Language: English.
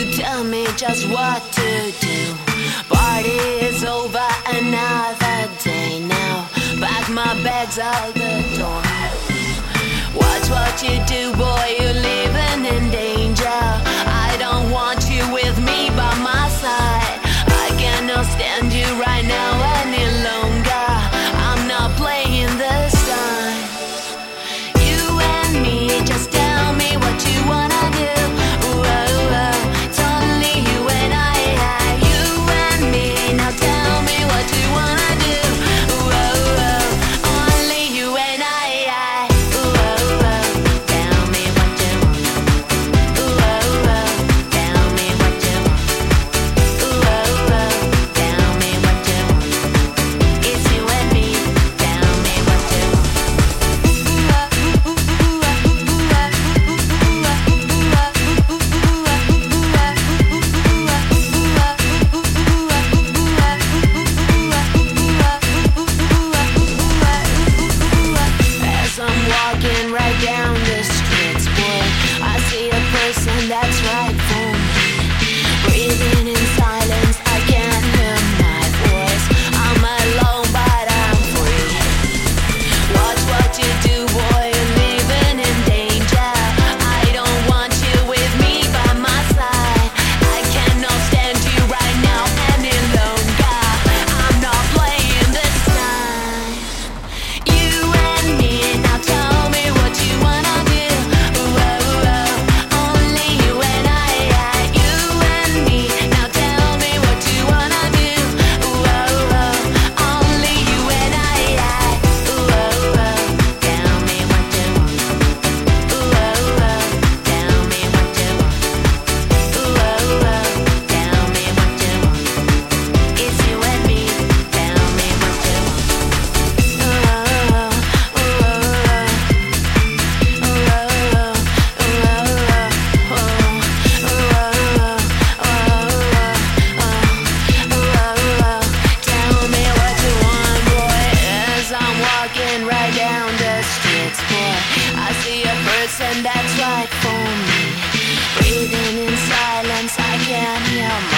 you tell me just what to do. Party is over another day now. Pack my bags out the door. Watch what you do, boy, you leave. living and that's right for me. Breathing in silence, I can't hear